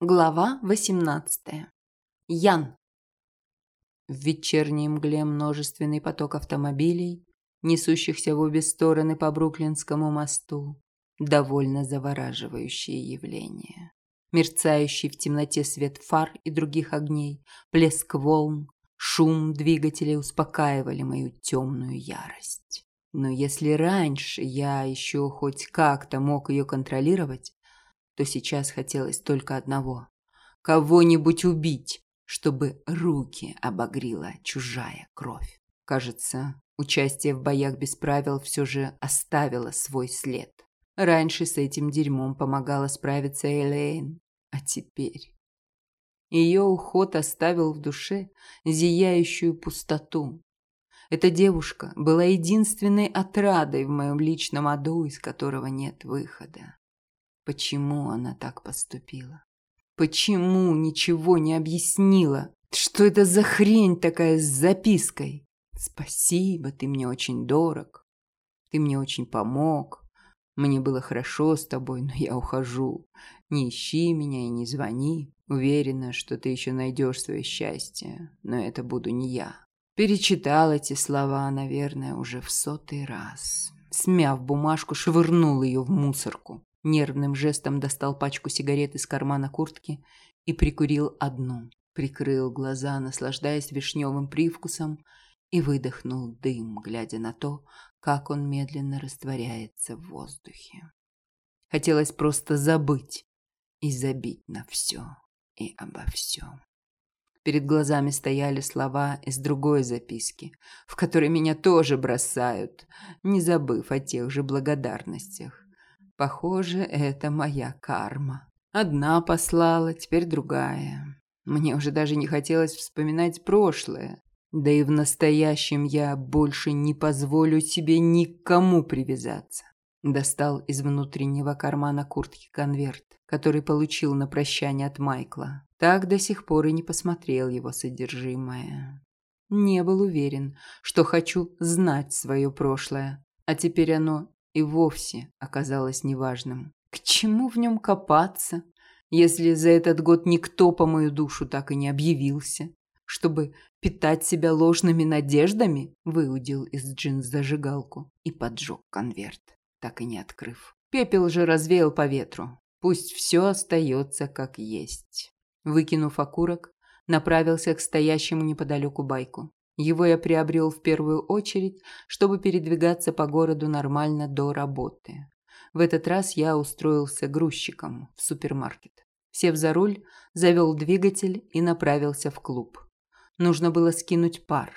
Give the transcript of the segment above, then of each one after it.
Глава 18. Ян. В вечерней мгле множественный поток автомобилей, несущихся в обе стороны по Бруклинскому мосту, довольно завораживающее явление. Мерцающий в темноте свет фар и других огней, плеск волн, шум двигателей успокаивали мою темную ярость. Но если раньше я еще хоть как-то мог ее контролировать, то сейчас хотелось только одного – кого-нибудь убить, чтобы руки обогрила чужая кровь. Кажется, участие в боях без правил все же оставило свой след. Раньше с этим дерьмом помогала справиться Элейн, а теперь... Ее уход оставил в душе зияющую пустоту. Эта девушка была единственной отрадой в моем личном аду, из которого нет выхода. Почему она так поступила? Почему ничего не объяснила? Что это за хрень такая с запиской? Спасибо, ты мне очень дорог. Ты мне очень помог. Мне было хорошо с тобой, но я ухожу. Не ищи меня и не звони. Уверена, что ты еще найдешь свое счастье, но это буду не я. Перечитал эти слова, наверное, уже в сотый раз. Смяв бумажку, швырнул ее в мусорку. Нервным жестом достал пачку сигарет из кармана куртки и прикурил одну. Прикрыл глаза, наслаждаясь вишневым привкусом, и выдохнул дым, глядя на то, как он медленно растворяется в воздухе. Хотелось просто забыть и забить на все и обо всем. Перед глазами стояли слова из другой записки, в которой меня тоже бросают, не забыв о тех же благодарностях. Похоже, это моя карма. Одна послала, теперь другая. Мне уже даже не хотелось вспоминать прошлое. Да и в настоящем я больше не позволю себе никому привязаться. Достал из внутреннего кармана куртки конверт, который получил на прощание от Майкла. Так до сих пор и не посмотрел его содержимое. Не был уверен, что хочу знать свое прошлое, а теперь оно и вовсе оказалось неважным. К чему в нем копаться, если за этот год никто по мою душу так и не объявился? Чтобы питать себя ложными надеждами, выудил из джинс зажигалку и поджег конверт, так и не открыв. Пепел же развеял по ветру. Пусть все остается как есть. Выкинув окурок, направился к стоящему неподалеку байку. Его я приобрел в первую очередь, чтобы передвигаться по городу нормально до работы. В этот раз я устроился грузчиком в супермаркет. Сев за руль, завел двигатель и направился в клуб. Нужно было скинуть пар,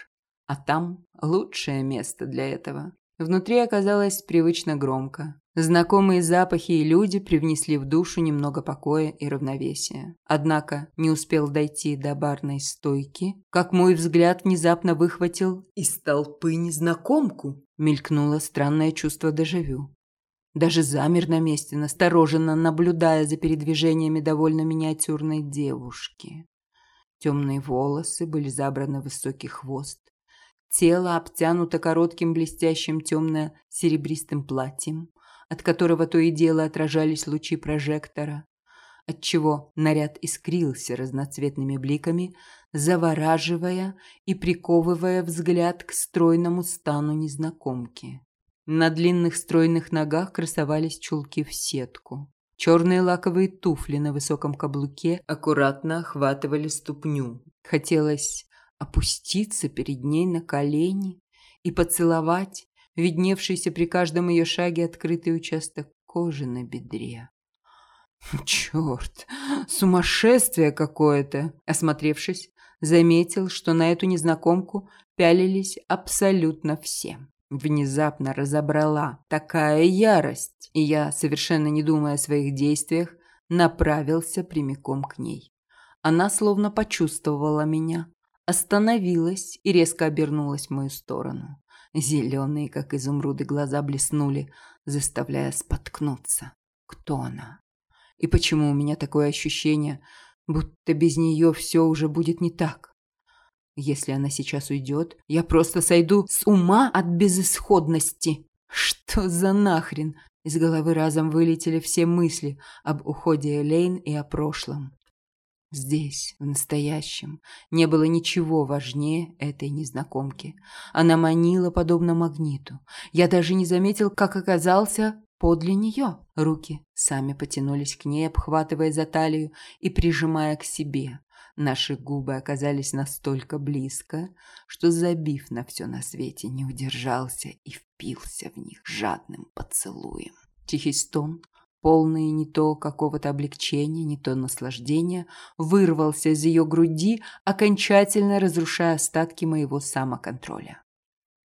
а там лучшее место для этого. Внутри оказалось привычно громко. Знакомые запахи и люди привнесли в душу немного покоя и равновесия. Однако не успел дойти до барной стойки, как мой взгляд внезапно выхватил из толпы незнакомку. Мелькнуло странное чувство дежавю. Даже замер на месте, настороженно наблюдая за передвижениями довольно миниатюрной девушки. Темные волосы были забраны в высокий хвост. Тело обтянуто коротким блестящим темно-серебристым платьем от которого то и дело отражались лучи прожектора, отчего наряд искрился разноцветными бликами, завораживая и приковывая взгляд к стройному стану незнакомки. На длинных стройных ногах красовались чулки в сетку. Черные лаковые туфли на высоком каблуке аккуратно охватывали ступню. Хотелось опуститься перед ней на колени и поцеловать видневшийся при каждом ее шаге открытый участок кожи на бедре. «Черт, сумасшествие какое-то!» Осмотревшись, заметил, что на эту незнакомку пялились абсолютно все. Внезапно разобрала такая ярость, и я, совершенно не думая о своих действиях, направился прямиком к ней. Она словно почувствовала меня, остановилась и резко обернулась в мою сторону. Зеленые, как изумруды, глаза блеснули, заставляя споткнуться. Кто она? И почему у меня такое ощущение, будто без нее все уже будет не так? Если она сейчас уйдет, я просто сойду с ума от безысходности. Что за нахрен? Из головы разом вылетели все мысли об уходе Элейн и о прошлом. Здесь, в настоящем, не было ничего важнее этой незнакомки. Она манила подобно магниту. Я даже не заметил, как оказался подле нее. Руки сами потянулись к ней, обхватывая за талию и прижимая к себе. Наши губы оказались настолько близко, что, забив на все на свете, не удержался и впился в них жадным поцелуем. Тихий стон, полный не то какого-то облегчения, не то наслаждения, вырвался из ее груди, окончательно разрушая остатки моего самоконтроля.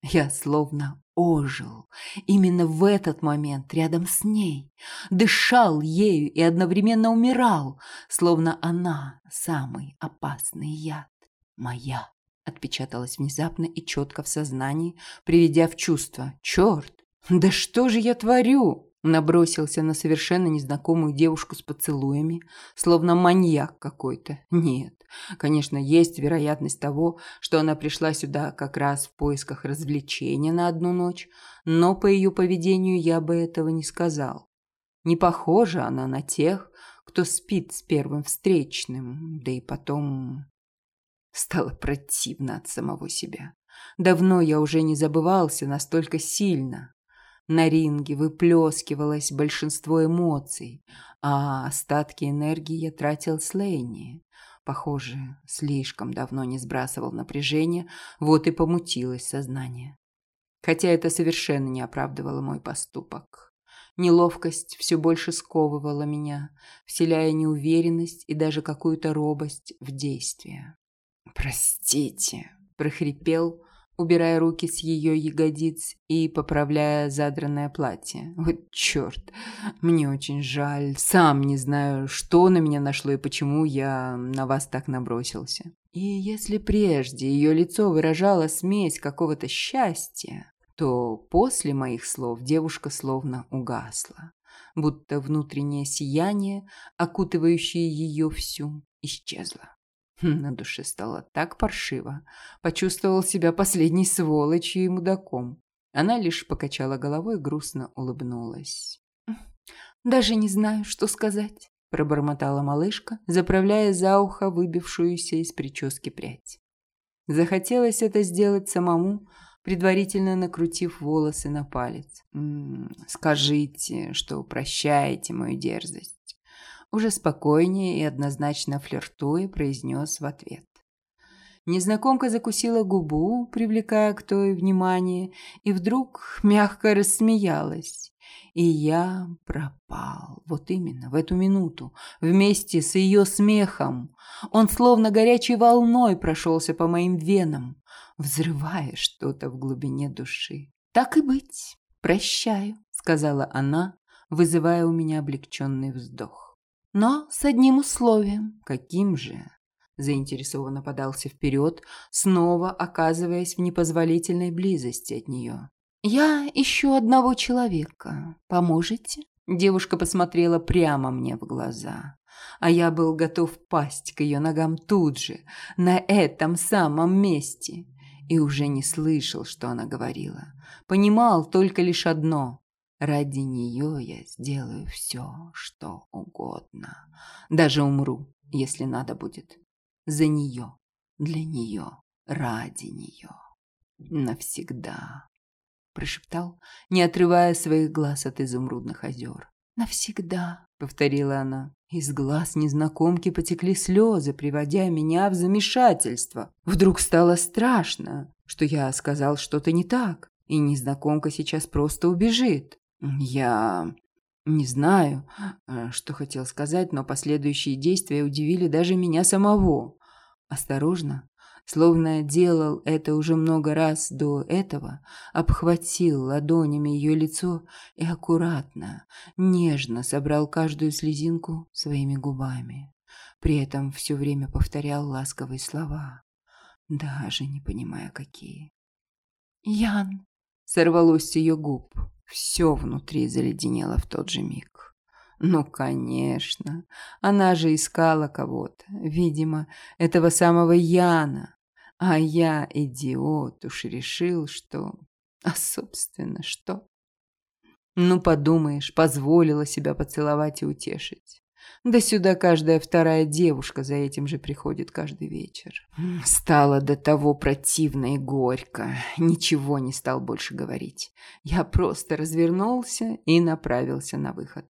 Я словно ожил именно в этот момент рядом с ней, дышал ею и одновременно умирал, словно она самый опасный яд. Моя отпечаталась внезапно и четко в сознании, приведя в чувство. Черт, да что же я творю? Набросился на совершенно незнакомую девушку с поцелуями, словно маньяк какой-то. Нет, конечно, есть вероятность того, что она пришла сюда как раз в поисках развлечения на одну ночь, но по ее поведению я бы этого не сказал. Не похожа она на тех, кто спит с первым встречным, да и потом стало противно от самого себя. Давно я уже не забывался настолько сильно. На ринге выплескивалось большинство эмоций, а остатки энергии я тратил с Лейни. Похоже, слишком давно не сбрасывал напряжение, вот и помутилось сознание. Хотя это совершенно не оправдывало мой поступок. Неловкость все больше сковывала меня, вселяя неуверенность и даже какую-то робость в действие. «Простите», – прохрипел, убирая руки с ее ягодиц и поправляя задранное платье. Вот черт, мне очень жаль. Сам не знаю, что на меня нашло и почему я на вас так набросился. И если прежде ее лицо выражало смесь какого-то счастья, то после моих слов девушка словно угасла, будто внутреннее сияние, окутывающее ее всю, исчезло. На душе стало так паршиво. Почувствовал себя последней сволочью и мудаком. Она лишь покачала головой и грустно улыбнулась. «Даже не знаю, что сказать», – пробормотала малышка, заправляя за ухо выбившуюся из прически прядь. Захотелось это сделать самому, предварительно накрутив волосы на палец. «М -м, «Скажите, что прощаете мою дерзость». Уже спокойнее и однозначно флиртуя, произнес в ответ. Незнакомка закусила губу, привлекая к той внимание, и вдруг мягко рассмеялась. И я пропал. Вот именно, в эту минуту, вместе с ее смехом. Он словно горячей волной прошелся по моим венам, взрывая что-то в глубине души. «Так и быть, прощаю», — сказала она, вызывая у меня облегченный вздох. Но с одним условием. Каким же? Заинтересованно подался вперед, снова оказываясь в непозволительной близости от нее. «Я ищу одного человека. Поможете?» Девушка посмотрела прямо мне в глаза, а я был готов пасть к ее ногам тут же, на этом самом месте, и уже не слышал, что она говорила. Понимал только лишь одно Ради нее я сделаю все, что угодно. Даже умру, если надо будет. За нее, для нее, ради нее. Навсегда. Прошептал, не отрывая своих глаз от изумрудных озер. «Навсегда», — повторила она. Из глаз незнакомки потекли слезы, приводя меня в замешательство. Вдруг стало страшно, что я сказал что-то не так, и незнакомка сейчас просто убежит. Я не знаю, э, что хотел сказать, но последующие действия удивили даже меня самого. Осторожно, словно делал это уже много раз до этого, обхватил ладонями ее лицо и аккуратно, нежно собрал каждую слезинку своими губами. При этом все время повторял ласковые слова, даже не понимая, какие. «Ян!» — сорвалось с ее губ. Все внутри заледенело в тот же миг. Ну, конечно, она же искала кого-то, видимо, этого самого Яна. А я, идиот, уж решил, что... А, собственно, что? Ну, подумаешь, позволила себя поцеловать и утешить. Да сюда каждая вторая девушка за этим же приходит каждый вечер. Стало до того противно и горько. Ничего не стал больше говорить. Я просто развернулся и направился на выход.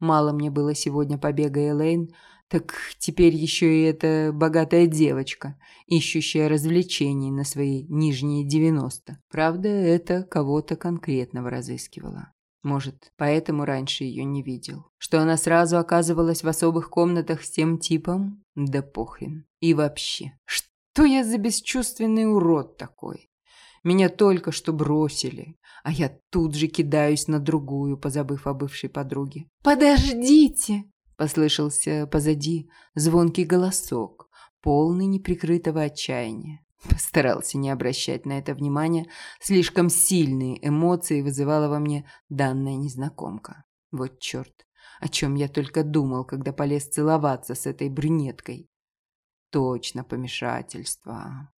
Мало мне было сегодня побега Элейн, так теперь еще и эта богатая девочка, ищущая развлечений на свои нижние девяносто. Правда, это кого-то конкретного разыскивала. Может, поэтому раньше ее не видел. Что она сразу оказывалась в особых комнатах с тем типом? Да похрен. И вообще, что я за бесчувственный урод такой? Меня только что бросили, а я тут же кидаюсь на другую, позабыв о бывшей подруге. «Подождите!» – послышался позади звонкий голосок, полный неприкрытого отчаяния. Постарался не обращать на это внимания, слишком сильные эмоции вызывала во мне данная незнакомка. Вот черт, о чем я только думал, когда полез целоваться с этой брюнеткой. Точно помешательство.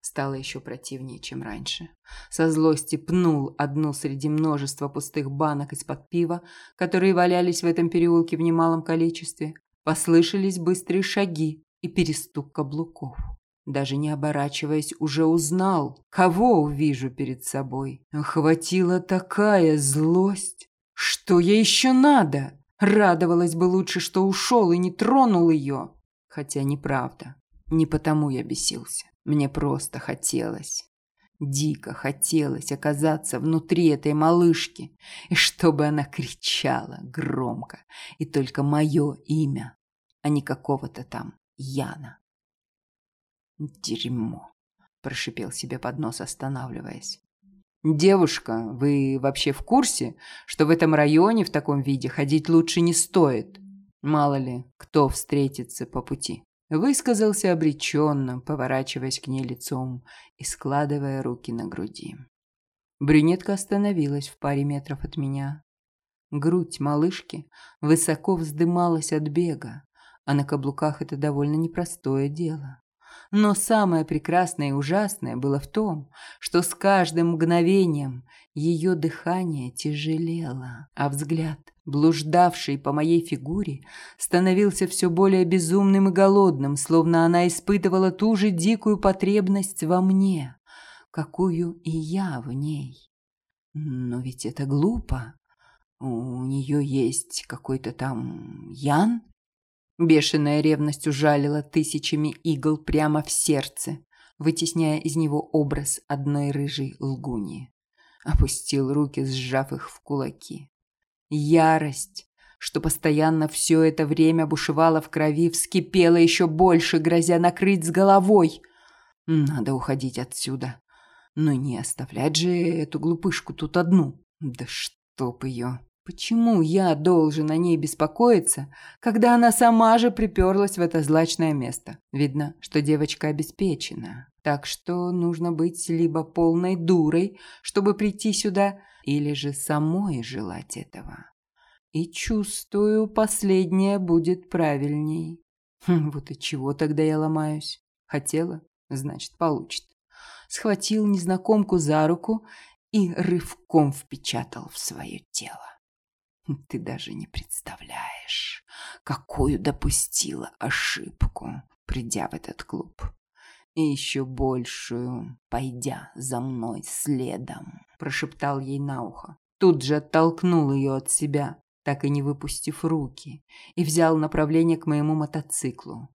Стало еще противнее, чем раньше. Со злости пнул одну среди множества пустых банок из-под пива, которые валялись в этом переулке в немалом количестве. Послышались быстрые шаги и перестук каблуков. Даже не оборачиваясь, уже узнал, кого увижу перед собой. Охватила такая злость. Что ей еще надо? Радовалась бы лучше, что ушел и не тронул ее. Хотя неправда. Не потому я бесился. Мне просто хотелось. Дико хотелось оказаться внутри этой малышки, и чтобы она кричала громко, и только мое имя, а не какого-то там Яна. «Дерьмо!» – прошипел себе под нос, останавливаясь. «Девушка, вы вообще в курсе, что в этом районе в таком виде ходить лучше не стоит? Мало ли, кто встретится по пути?» Высказался обреченно, поворачиваясь к ней лицом и складывая руки на груди. Брюнетка остановилась в паре метров от меня. Грудь малышки высоко вздымалась от бега, а на каблуках это довольно непростое дело. Но самое прекрасное и ужасное было в том, что с каждым мгновением ее дыхание тяжелело, а взгляд, блуждавший по моей фигуре, становился все более безумным и голодным, словно она испытывала ту же дикую потребность во мне, какую и я в ней. Но ведь это глупо. У нее есть какой-то там Ян, Бешеная ревность ужалила тысячами игл прямо в сердце, вытесняя из него образ одной рыжей лгуни. Опустил руки, сжав их в кулаки. Ярость, что постоянно все это время бушевала в крови, вскипела еще больше, грозя накрыть с головой. Надо уходить отсюда. Но не оставлять же эту глупышку тут одну. Да чтоб ее. Почему я должен о ней беспокоиться, когда она сама же приперлась в это злачное место? Видно, что девочка обеспечена. Так что нужно быть либо полной дурой, чтобы прийти сюда, или же самой желать этого. И чувствую, последнее будет правильней. Хм, вот и чего тогда я ломаюсь? Хотела, значит, получит. Схватил незнакомку за руку и рывком впечатал в свое тело. Ты даже не представляешь, какую допустила ошибку, придя в этот клуб. И еще большую, пойдя за мной следом, прошептал ей на ухо. Тут же оттолкнул ее от себя, так и не выпустив руки, и взял направление к моему мотоциклу.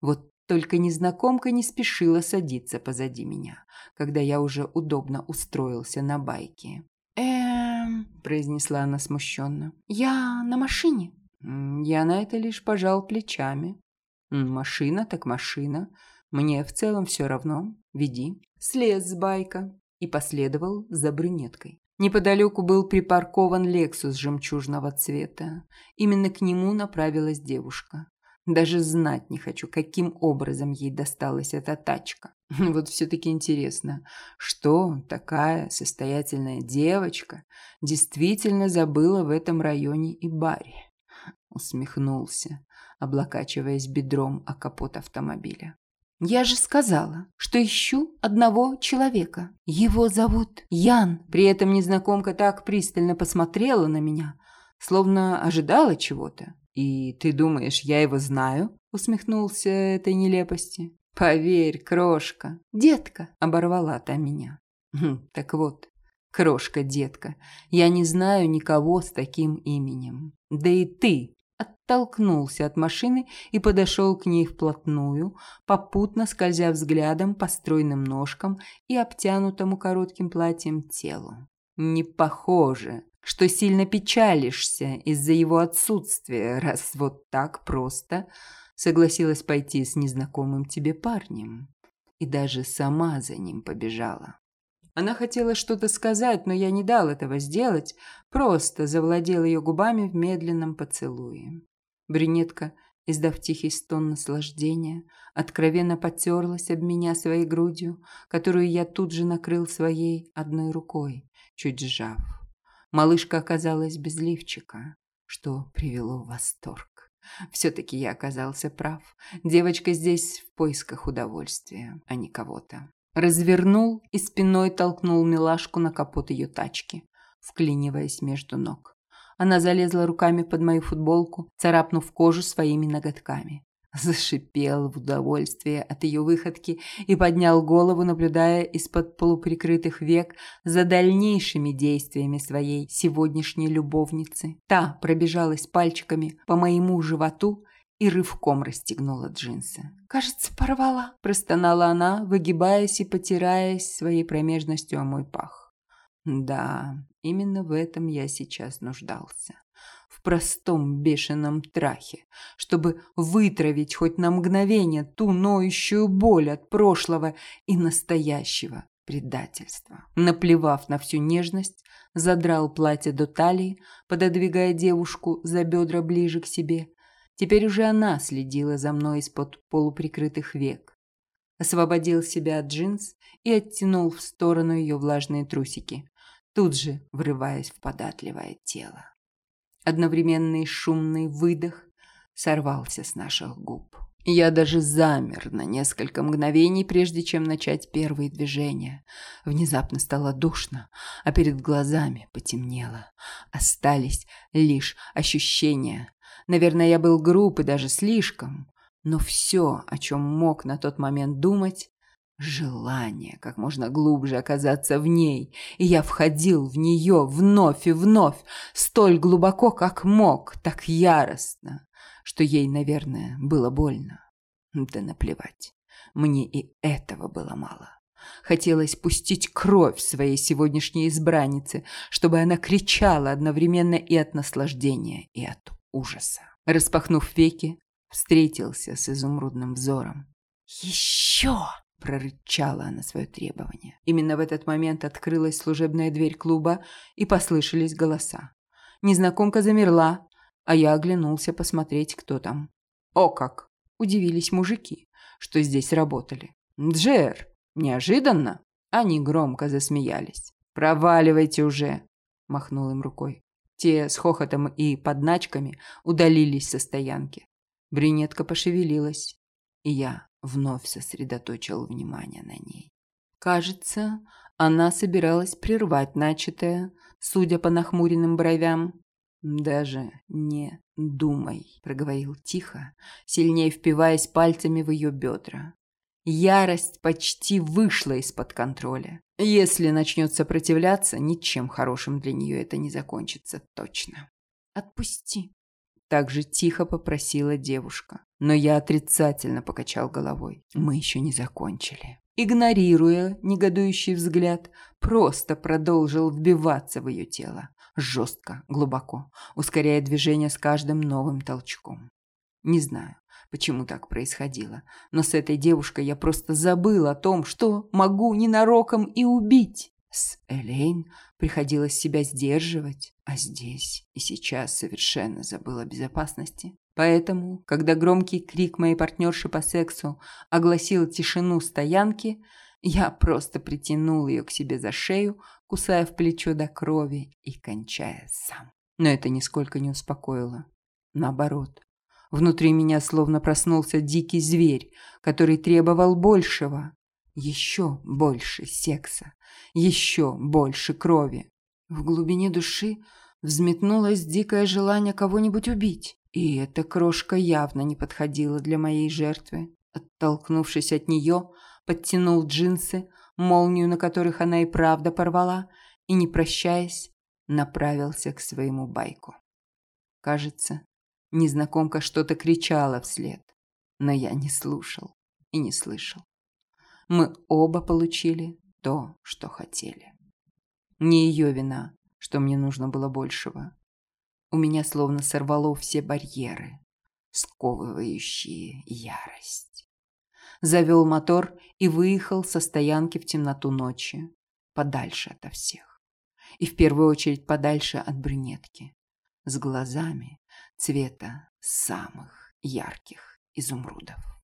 Вот только незнакомка не спешила садиться позади меня, когда я уже удобно устроился на байке. «Эм...» – произнесла она смущенно. «Я на машине». Я на это лишь пожал плечами. «Машина так машина. Мне в целом все равно. Веди». Слез с байка и последовал за брюнеткой. Неподалеку был припаркован «Лексус» жемчужного цвета. Именно к нему направилась девушка. Даже знать не хочу, каким образом ей досталась эта тачка. Вот все-таки интересно, что такая состоятельная девочка действительно забыла в этом районе и баре? Усмехнулся, облокачиваясь бедром о капот автомобиля. «Я же сказала, что ищу одного человека. Его зовут Ян». При этом незнакомка так пристально посмотрела на меня, словно ожидала чего-то «И ты думаешь, я его знаю?» – усмехнулся этой нелепости. «Поверь, крошка, детка!» – оборвала та меня. Хм, так вот, крошка-детка, я не знаю никого с таким именем. Да и ты оттолкнулся от машины и подошел к ней вплотную, попутно скользя взглядом по стройным ножкам и обтянутому коротким платьем телу. Не похоже, что сильно печалишься из-за его отсутствия, раз вот так просто согласилась пойти с незнакомым тебе парнем. И даже сама за ним побежала. Она хотела что-то сказать, но я не дал этого сделать, просто завладел ее губами в медленном поцелуе. Брюнетка, издав тихий стон наслаждения, откровенно потерлась об меня своей грудью, которую я тут же накрыл своей одной рукой, чуть сжав. Малышка оказалась без лифчика, что привело в восторг. Все-таки я оказался прав. Девочка здесь в поисках удовольствия, а не кого-то. Развернул и спиной толкнул милашку на капот ее тачки, вклиниваясь между ног. Она залезла руками под мою футболку, царапнув кожу своими ноготками. Зашипел в удовольствие от ее выходки и поднял голову, наблюдая из-под полуприкрытых век за дальнейшими действиями своей сегодняшней любовницы. Та пробежалась пальчиками по моему животу и рывком расстегнула джинсы. «Кажется, порвала», – простонала она, выгибаясь и потираясь своей промежностью о мой пах. Да, именно в этом я сейчас нуждался. Простом бешеном трахе, чтобы вытравить хоть на мгновение ту ноющую боль от прошлого и настоящего предательства. Наплевав на всю нежность, задрал платье до талии, пододвигая девушку за бедра ближе к себе Теперь уже она следила за мной из-под полуприкрытых век. Освободил себя от джинс и оттянул в сторону ее влажные трусики, тут же врываясь в податливое тело. Одновременный шумный выдох сорвался с наших губ. Я даже замер на несколько мгновений, прежде чем начать первые движения. Внезапно стало душно, а перед глазами потемнело. Остались лишь ощущения Наверное, я был груб и даже слишком. Но все, о чем мог на тот момент думать, желание как можно глубже оказаться в ней. И я входил в нее вновь и вновь, столь глубоко, как мог, так яростно, что ей, наверное, было больно. Да наплевать. Мне и этого было мало. Хотелось пустить кровь своей сегодняшней избраннице, чтобы она кричала одновременно и от наслаждения, и от ужаса. Распахнув веки, встретился с изумрудным взором. «Еще!» – прорычала она свое требование. Именно в этот момент открылась служебная дверь клуба и послышались голоса. Незнакомка замерла, а я оглянулся посмотреть, кто там. «О как!» – удивились мужики, что здесь работали. «Джер! Неожиданно!» Они громко засмеялись. «Проваливайте уже!» – махнул им рукой. Те с хохотом и подначками удалились со стоянки. Брюнетка пошевелилась, и я вновь сосредоточил внимание на ней. Кажется, она собиралась прервать начатое, судя по нахмуренным бровям. «Даже не думай», — проговорил тихо, сильнее впиваясь пальцами в ее бедра. Ярость почти вышла из-под контроля. Если начнет сопротивляться, ничем хорошим для нее это не закончится точно. «Отпусти», – так же тихо попросила девушка. Но я отрицательно покачал головой. Мы еще не закончили. Игнорируя негодующий взгляд, просто продолжил вбиваться в ее тело. Жестко, глубоко, ускоряя движение с каждым новым толчком. Не знаю, почему так происходило. Но с этой девушкой я просто забыл о том, что могу ненароком и убить. С Элейн приходилось себя сдерживать, а здесь и сейчас совершенно забыл о безопасности. Поэтому, когда громкий крик моей партнерши по сексу огласил тишину стоянки, я просто притянул ее к себе за шею, кусая в плечо до крови и кончая сам. Но это нисколько не успокоило. Наоборот, Внутри меня словно проснулся дикий зверь, который требовал большего. Еще больше секса, еще больше крови. В глубине души взметнулось дикое желание кого-нибудь убить. И эта крошка явно не подходила для моей жертвы. Оттолкнувшись от нее, подтянул джинсы, молнию на которых она и правда порвала, и, не прощаясь, направился к своему байку. Кажется, незнакомка что-то кричала вслед, но я не слушал и не слышал. Мы оба получили то, что хотели. Не ее вина, что мне нужно было большего. У меня словно сорвало все барьеры, сковывающие ярость. Завел мотор и выехал со стоянки в темноту ночи, подальше ото всех. И в первую очередь подальше от брюнетки, с глазами цвета самых ярких изумрудов.